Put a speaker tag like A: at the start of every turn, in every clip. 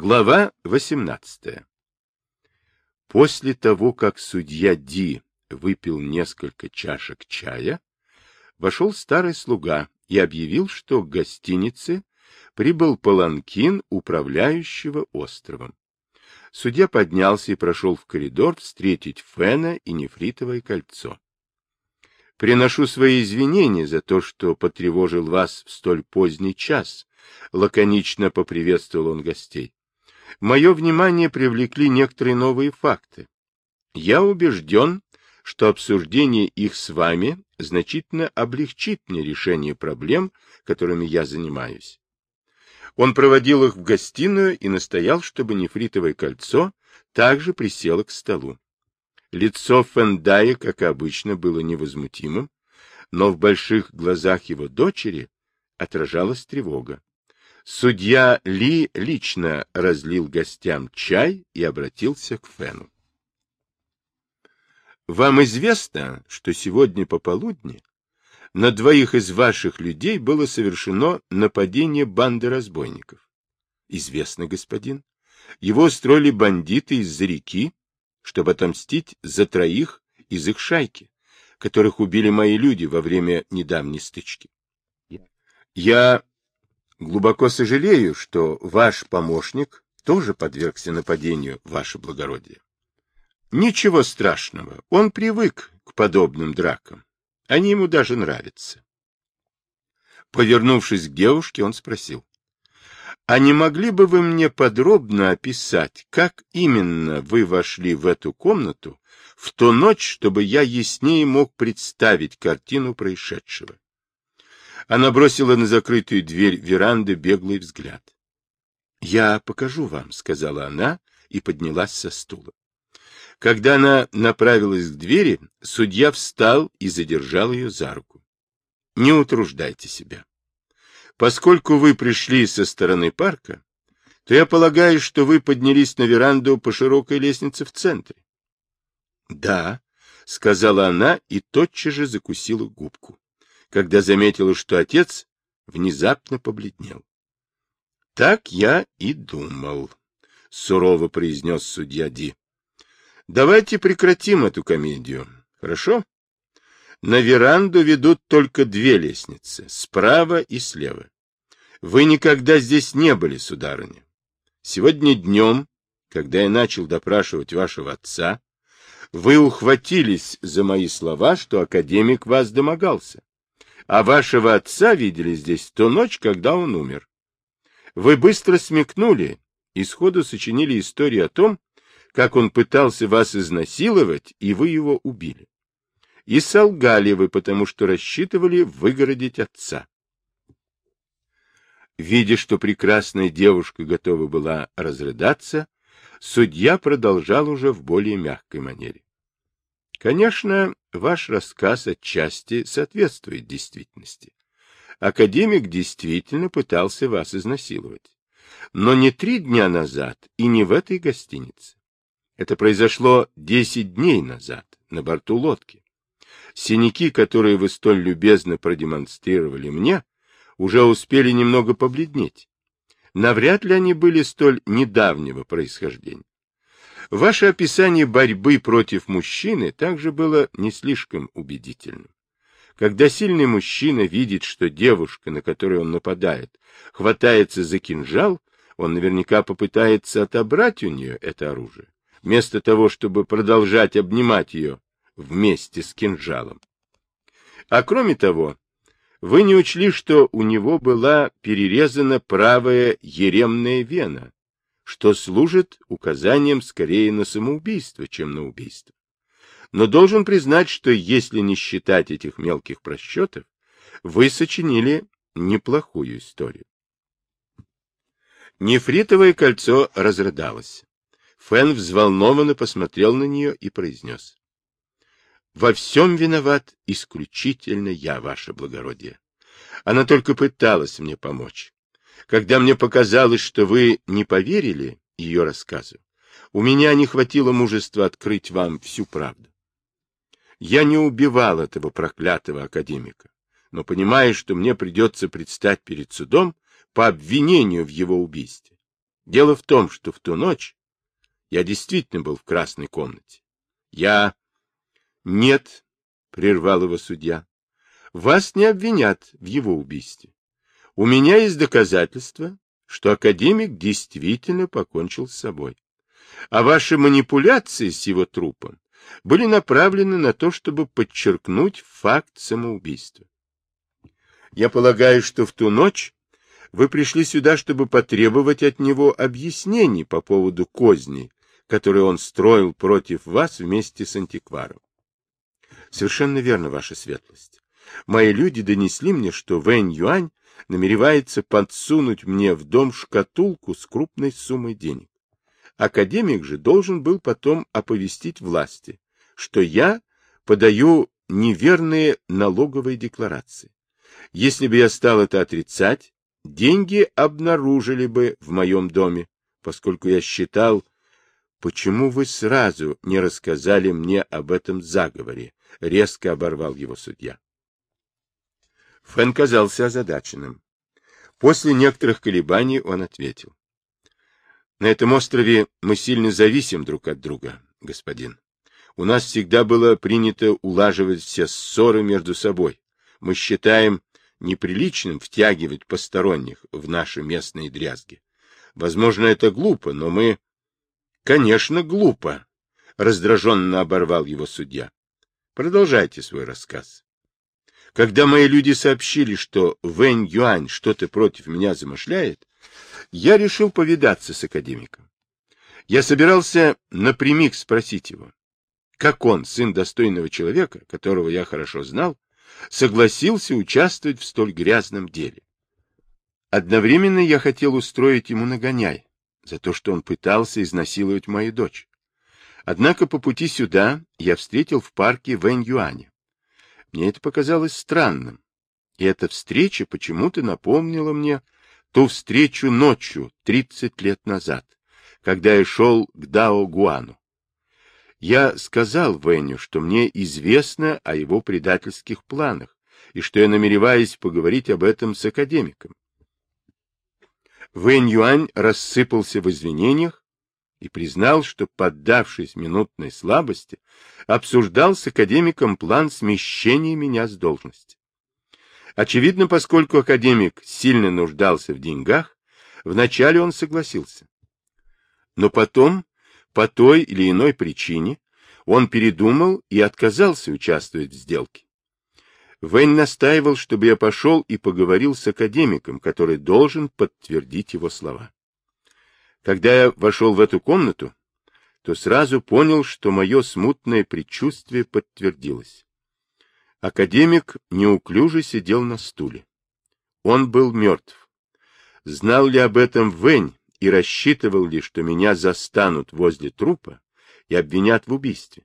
A: Глава 18. После того, как судья Ди выпил несколько чашек чая, вошел старый слуга и объявил, что к гостинице прибыл паланкин управляющего островом. Судья поднялся и прошел в коридор встретить Фена и нефритовое кольцо. Приношу свои извинения за то, что потревожил вас в столь поздний час, — лаконично поприветствовал он гостей. Мое внимание привлекли некоторые новые факты. Я убежден, что обсуждение их с вами значительно облегчит мне решение проблем, которыми я занимаюсь. Он проводил их в гостиную и настоял, чтобы нефритовое кольцо также присело к столу. Лицо Фендая, как обычно, было невозмутимым, но в больших глазах его дочери отражалась тревога. Судья Ли лично разлил гостям чай и обратился к Фену. Вам известно, что сегодня пополудни на двоих из ваших людей было совершено нападение банды разбойников? Известно, господин. Его устроили бандиты из-за реки, чтобы отомстить за троих из их шайки, которых убили мои люди во время недавней стычки. Я глубоко сожалею, что ваш помощник тоже подвергся нападению, ваше благородие. Ничего страшного, он привык к подобным дракам. Они ему даже нравятся. Повернувшись к девушке, он спросил. А не могли бы вы мне подробно описать, как именно вы вошли в эту комнату в ту ночь, чтобы я яснее мог представить картину происшедшего? Она бросила на закрытую дверь веранды беглый взгляд. — Я покажу вам, — сказала она и поднялась со стула. Когда она направилась к двери, судья встал и задержал ее за руку. — Не утруждайте себя. Поскольку вы пришли со стороны парка, то я полагаю, что вы поднялись на веранду по широкой лестнице в центре. — Да, — сказала она и тотчас же закусила губку, когда заметила, что отец внезапно побледнел. — Так я и думал, — сурово произнес судья Ди. — Давайте прекратим эту комедию, хорошо? На веранду ведут только две лестницы, справа и слева. Вы никогда здесь не были, сударыня. Сегодня днем, когда я начал допрашивать вашего отца, вы ухватились за мои слова, что академик вас домогался. А вашего отца видели здесь ту ночь, когда он умер. Вы быстро смекнули и сходу сочинили историю о том, как он пытался вас изнасиловать, и вы его убили. И солгали вы, потому что рассчитывали выгородить отца. Видя, что прекрасная девушка готова была разрыдаться, судья продолжал уже в более мягкой манере. Конечно, ваш рассказ отчасти соответствует действительности. Академик действительно пытался вас изнасиловать. Но не три дня назад и не в этой гостинице. Это произошло десять дней назад на борту лодки. Синяки, которые вы столь любезно продемонстрировали мне, уже успели немного побледнеть. Навряд ли они были столь недавнего происхождения. Ваше описание борьбы против мужчины также было не слишком убедительным. Когда сильный мужчина видит, что девушка, на которую он нападает, хватается за кинжал, он наверняка попытается отобрать у нее это оружие, вместо того, чтобы продолжать обнимать ее вместе с кинжалом. А кроме того, вы не учли, что у него была перерезана правая еремная вена, что служит указанием скорее на самоубийство, чем на убийство. Но должен признать, что если не считать этих мелких просчетов, вы сочинили неплохую историю. Нефритовое кольцо разрыдалось. Фэн взволнованно посмотрел на нее и произнес. Во всем виноват исключительно я, ваше благородие. Она только пыталась мне помочь. Когда мне показалось, что вы не поверили ее рассказу, у меня не хватило мужества открыть вам всю правду. Я не убивал этого проклятого академика, но понимаю, что мне придется предстать перед судом по обвинению в его убийстве. Дело в том, что в ту ночь я действительно был в красной комнате. Я... Нет, — прервал его судья, — вас не обвинят в его убийстве. У меня есть доказательства, что академик действительно покончил с собой. А ваши манипуляции с его трупом были направлены на то, чтобы подчеркнуть факт самоубийства. Я полагаю, что в ту ночь вы пришли сюда, чтобы потребовать от него объяснений по поводу козней, которые он строил против вас вместе с антикваром. Совершенно верно, ваша светлость. Мои люди донесли мне, что Вэнь Юань намеревается подсунуть мне в дом шкатулку с крупной суммой денег. Академик же должен был потом оповестить власти, что я подаю неверные налоговые декларации. Если бы я стал это отрицать, деньги обнаружили бы в моем доме, поскольку я считал, почему вы сразу не рассказали мне об этом заговоре, резко оборвал его судья. Фэн казался озадаченным. После некоторых колебаний он ответил. На этом острове мы сильно зависим друг от друга, господин. У нас всегда было принято улаживать все ссоры между собой. Мы считаем неприличным втягивать посторонних в наши местные дрязги. Возможно, это глупо, но мы... Конечно, глупо, раздраженно оборвал его судья. Продолжайте свой рассказ. Когда мои люди сообщили, что Вэнь Юань что-то против меня замышляет, я решил повидаться с академиком. Я собирался напрямик спросить его, как он, сын достойного человека, которого я хорошо знал, согласился участвовать в столь грязном деле. Одновременно я хотел устроить ему нагоняй за то, что он пытался изнасиловать мою дочь. Однако по пути сюда я встретил в парке Вэнь Юаня. Мне это показалось странным, и эта встреча почему-то напомнила мне ту встречу ночью 30 лет назад, когда я шел к Дао Гуану. Я сказал Веню, что мне известно о его предательских планах, и что я намереваюсь поговорить об этом с академиком. Вэнь Юань рассыпался в извинениях и признал, что, поддавшись минутной слабости, обсуждал с академиком план смещения меня с должности. Очевидно, поскольку академик сильно нуждался в деньгах, вначале он согласился. Но потом по той или иной причине он передумал и отказался участвовать в сделке. Вэнь настаивал, чтобы я пошел и поговорил с академиком, который должен подтвердить его слова. Когда я вошел в эту комнату, то сразу понял, что мое смутное предчувствие подтвердилось. Академик неуклюже сидел на стуле. Он был мертв. Знал ли об этом Вэнь, и рассчитывал ли, что меня застанут возле трупа и обвинят в убийстве.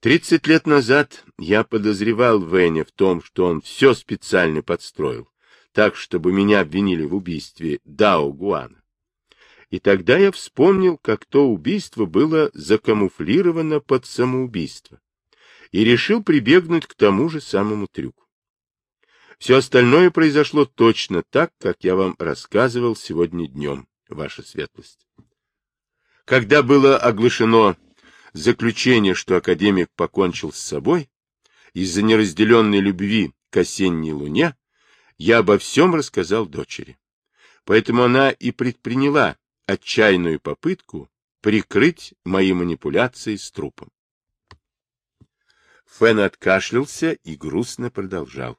A: Тридцать лет назад я подозревал Веня в том, что он все специально подстроил, так, чтобы меня обвинили в убийстве Дао Гуана. И тогда я вспомнил, как то убийство было закамуфлировано под самоубийство, и решил прибегнуть к тому же самому трюку. Все остальное произошло точно так, как я вам рассказывал сегодня днем, ваша светлость. Когда было оглашено заключение, что академик покончил с собой, из-за неразделенной любви к осенней луне, я обо всем рассказал дочери. Поэтому она и предприняла отчаянную попытку прикрыть мои манипуляции с трупом. Фэн откашлялся и грустно продолжал.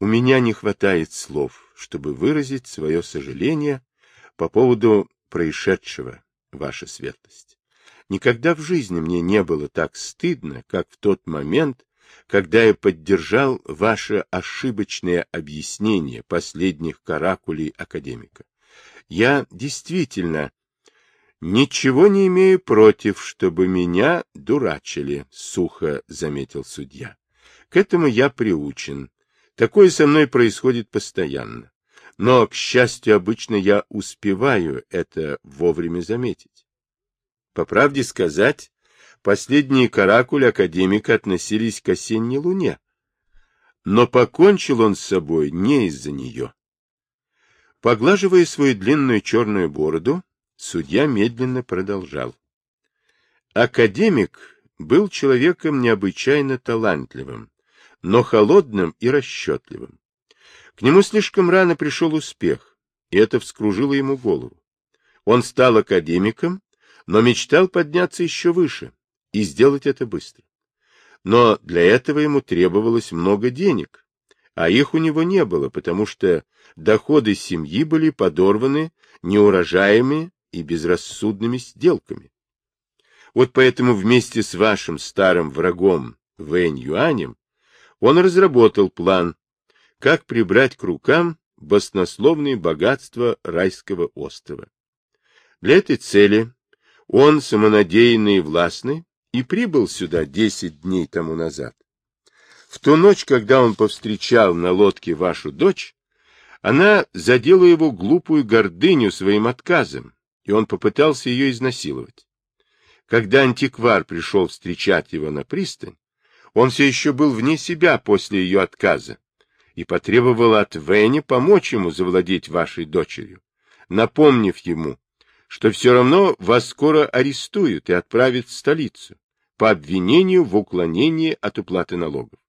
A: У меня не хватает слов, чтобы выразить свое сожаление по поводу происшедшего, ваша светлость. Никогда в жизни мне не было так стыдно, как в тот момент, когда я поддержал ваше ошибочное объяснение последних каракулей академика. Я действительно ничего не имею против, чтобы меня дурачили, сухо заметил судья. К этому я приучен, Такое со мной происходит постоянно. Но, к счастью, обычно я успеваю это вовремя заметить. По правде сказать, последние каракули академика относились к осенней луне. Но покончил он с собой не из-за нее. Поглаживая свою длинную черную бороду, судья медленно продолжал. Академик был человеком необычайно талантливым, но холодным и расчетливым. К нему слишком рано пришел успех, и это вскружило ему голову. Он стал академиком, но мечтал подняться еще выше и сделать это быстро. Но для этого ему требовалось много денег, а их у него не было, потому что доходы семьи были подорваны неурожаями и безрассудными сделками. Вот поэтому вместе с вашим старым врагом Вэнь Юанем он разработал план, как прибрать к рукам баснословные богатства райского острова. Для этой цели он, самонадеянный и властный, и прибыл сюда десять дней тому назад. В ту ночь, когда он повстречал на лодке вашу дочь, она задела его глупую гордыню своим отказом, и он попытался ее изнасиловать. Когда антиквар пришел встречать его на пристань, он все еще был вне себя после ее отказа и потребовал от Венни помочь ему завладеть вашей дочерью, напомнив ему, что все равно вас скоро арестуют и отправят в столицу по обвинению в уклонении от уплаты налогов.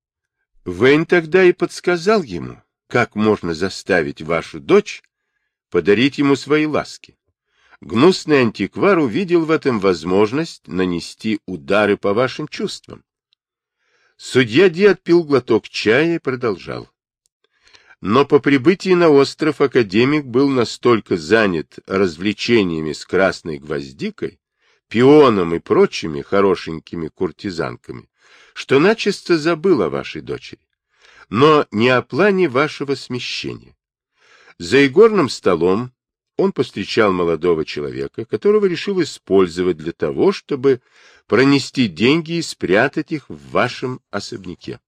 A: Вейн тогда и подсказал ему, как можно заставить вашу дочь подарить ему свои ласки. Гнусный антиквар увидел в этом возможность нанести удары по вашим чувствам. Судья Ди отпил глоток чая и продолжал. Но по прибытии на остров академик был настолько занят развлечениями с красной гвоздикой, пионом и прочими хорошенькими куртизанками, что начисто забыл о вашей дочери, но не о плане вашего смещения. За игорным столом он повстречал молодого человека, которого решил использовать для того, чтобы пронести деньги и спрятать их в вашем особняке.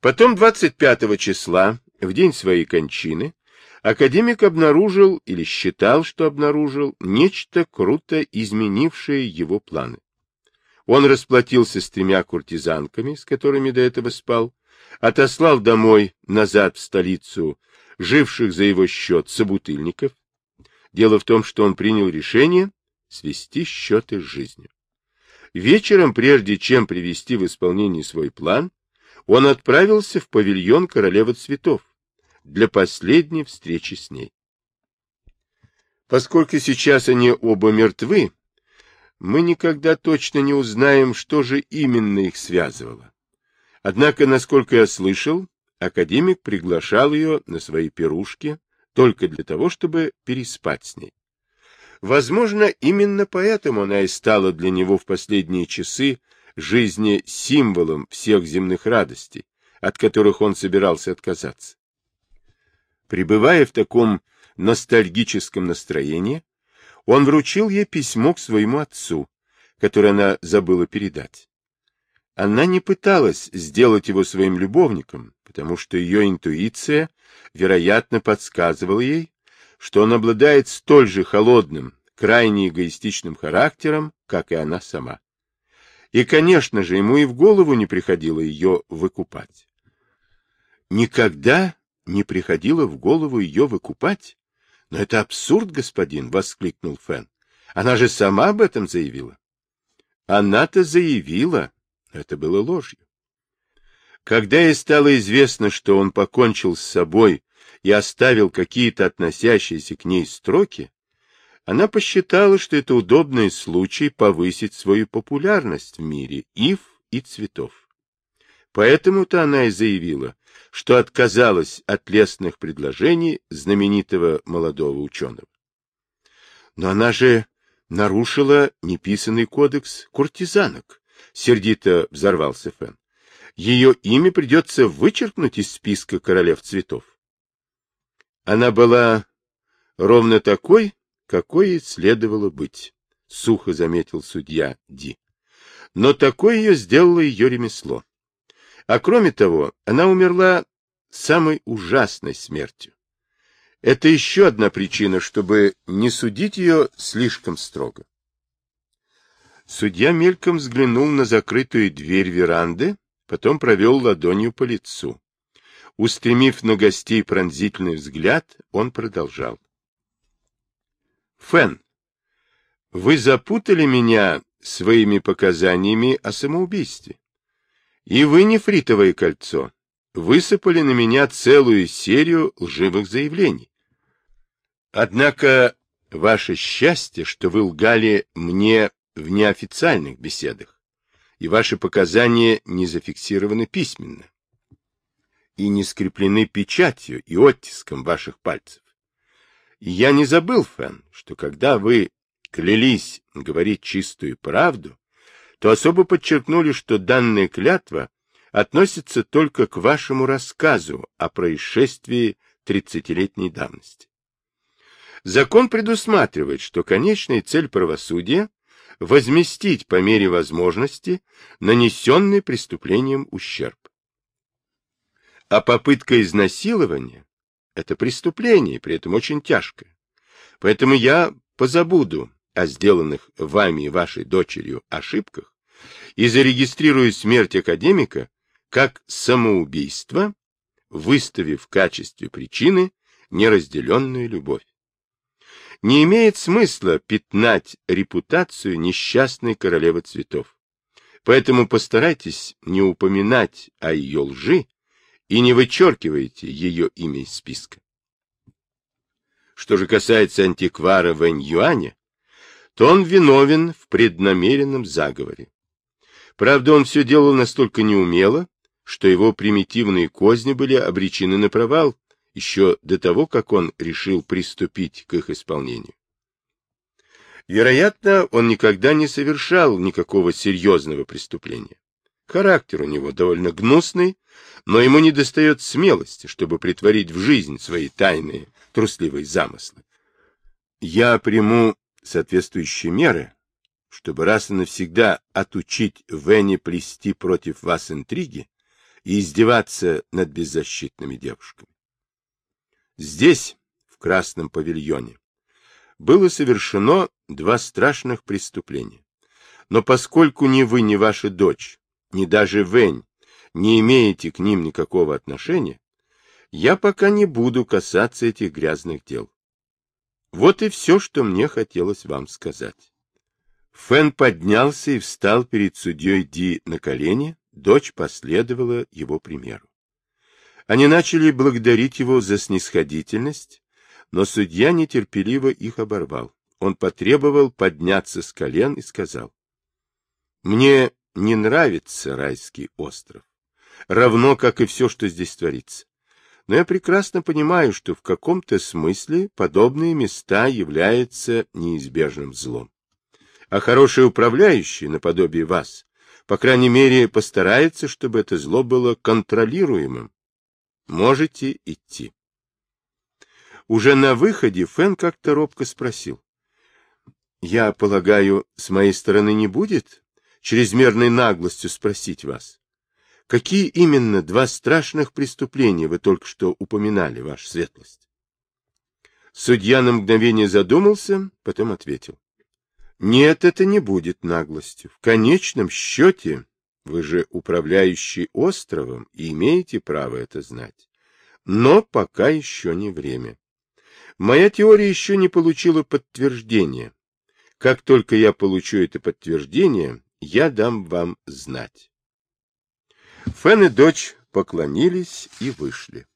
A: Потом 25 числа, в день своей кончины, академик обнаружил или считал, что обнаружил нечто круто изменившее его планы. Он расплатился с тремя куртизанками, с которыми до этого спал, отослал домой, назад в столицу, живших за его счет собутыльников. Дело в том, что он принял решение свести счеты с жизнью. Вечером, прежде чем привести в исполнение свой план, он отправился в павильон королевы цветов для последней встречи с ней. Поскольку сейчас они оба мертвы, мы никогда точно не узнаем, что же именно их связывало. Однако, насколько я слышал, академик приглашал ее на свои пирушки только для того, чтобы переспать с ней. Возможно, именно поэтому она и стала для него в последние часы жизни символом всех земных радостей, от которых он собирался отказаться. Пребывая в таком ностальгическом настроении, он вручил ей письмо к своему отцу, которое она забыла передать. Она не пыталась сделать его своим любовником, потому что ее интуиция, вероятно, подсказывала ей, что он обладает столь же холодным, крайне эгоистичным характером, как и она сама. И, конечно же, ему и в голову не приходило ее выкупать. Никогда не приходило в голову ее выкупать? Но это абсурд, господин, — воскликнул Фэн. Она же сама об этом заявила. Она-то заявила, это было ложью. Когда ей стало известно, что он покончил с собой и оставил какие-то относящиеся к ней строки, она посчитала, что это удобный случай повысить свою популярность в мире ив и цветов. Поэтому-то она и заявила, что отказалась от лестных предложений знаменитого молодого ученого. Но она же нарушила неписанный кодекс куртизанок, — сердито взорвался Фэн. Ее имя придется вычеркнуть из списка королев цветов. Она была ровно такой, какой и следовало быть, — сухо заметил судья Ди. Но такое ее сделало ее ремесло. А кроме того, она умерла самой ужасной смертью. Это еще одна причина, чтобы не судить ее слишком строго. Судья мельком взглянул на закрытую дверь веранды, потом провел ладонью по лицу. Устремив на гостей пронзительный взгляд, он продолжал. Фен, вы запутали меня своими показаниями о самоубийстве. И вы, нефритовое кольцо, высыпали на меня целую серию лживых заявлений. Однако ваше счастье, что вы лгали мне в неофициальных беседах, и ваши показания не зафиксированы письменно и не скреплены печатью и оттиском ваших пальцев. И я не забыл, Фэн, что когда вы клялись говорить чистую правду, то особо подчеркнули, что данная клятва относится только к вашему рассказу о происшествии тридцатилетней давности. Закон предусматривает, что конечная цель правосудия – возместить по мере возможности нанесенный преступлением ущерб. А попытка изнасилования – это преступление, при этом очень тяжкое. Поэтому я позабуду о сделанных вами и вашей дочерью ошибках и зарегистрирую смерть академика как самоубийство, выставив в качестве причины неразделенную любовь. Не имеет смысла пятнать репутацию несчастной королевы цветов. Поэтому постарайтесь не упоминать о ее лжи и не вычеркивайте ее имя из списка. Что же касается антиквара Вэнь Юаня, то он виновен в преднамеренном заговоре. Правда, он все делал настолько неумело, что его примитивные козни были обречены на провал еще до того, как он решил приступить к их исполнению. Вероятно, он никогда не совершал никакого серьезного преступления. Характер у него довольно гнусный, но ему недостает смелости, чтобы притворить в жизнь свои тайные, трусливые замыслы. Я приму соответствующие меры, чтобы раз и навсегда отучить Венни плести против вас интриги и издеваться над беззащитными девушками. Здесь, в Красном павильоне, было совершено два страшных преступления. Но поскольку ни вы, ни ваша дочь, ни даже Вень не имеете к ним никакого отношения, я пока не буду касаться этих грязных дел. Вот и все, что мне хотелось вам сказать. Фэн поднялся и встал перед судьей Ди на колени, дочь последовала его примеру. Они начали благодарить его за снисходительность, но судья нетерпеливо их оборвал. Он потребовал подняться с колен и сказал, «Мне не нравится райский остров, равно как и все, что здесь творится но я прекрасно понимаю, что в каком-то смысле подобные места являются неизбежным злом. А хороший управляющий, наподобие вас, по крайней мере, постарается, чтобы это зло было контролируемым. Можете идти. Уже на выходе Фэн как-то робко спросил. — Я полагаю, с моей стороны не будет чрезмерной наглостью спросить вас, Какие именно два страшных преступления вы только что упоминали, ваша светлость? Судья на мгновение задумался, потом ответил. Нет, это не будет наглостью. В конечном счете, вы же управляющий островом и имеете право это знать. Но пока еще не время. Моя теория еще не получила подтверждения. Как только я получу это подтверждение, я дам вам знать. Фэн и дочь поклонились и вышли.